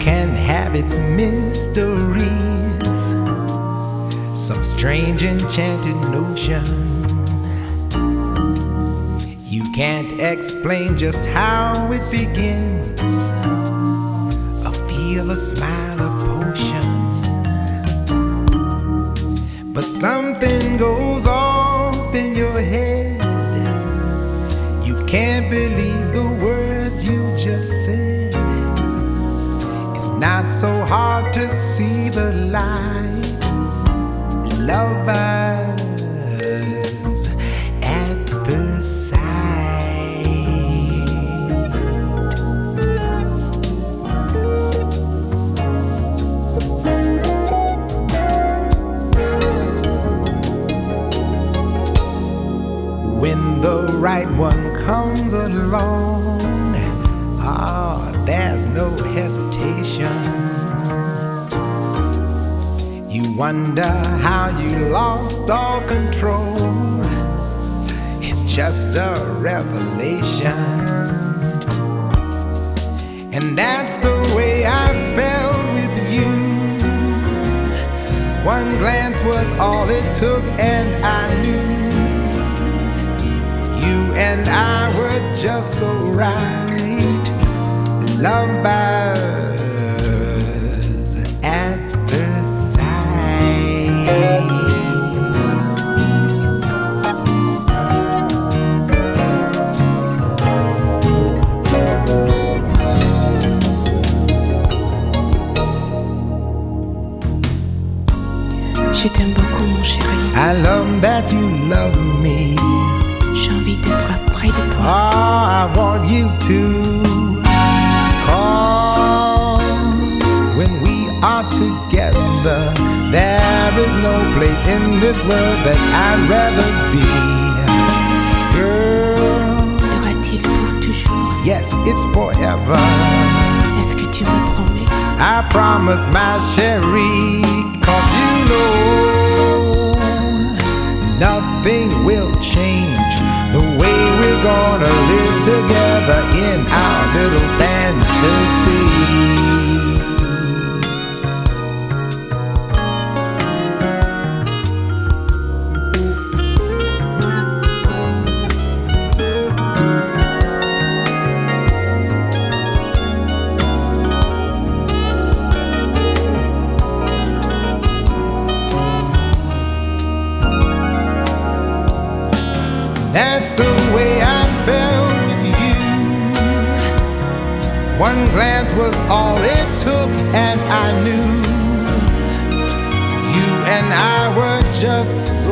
can have its mysteries, some strange enchanted notion. You can't explain just how it begins. A feel, a smile, a potion. But something goes off in your head. You can't believe the words you just said. Not so hard to see the light. Lovers at the side. when the right one comes along. Ah, there's no hesitation. You wonder how you lost all control. It's just a revelation. And that's the way I felt with you. One glance was all it took, and I knew you and I were just so right. Je t'aime beaucoup, mon chéri. I love that you love me. J'ai envie d'être près de toi. Oh, I want you to. Place in this world that I'd rather be. Girl, Durera-t-il pour toujours yes, it's forever. Est-ce que tu me promets I promise my Sherry, cause you know nothing That's the way I felt with you. One glance was all it took, and I knew you and I were just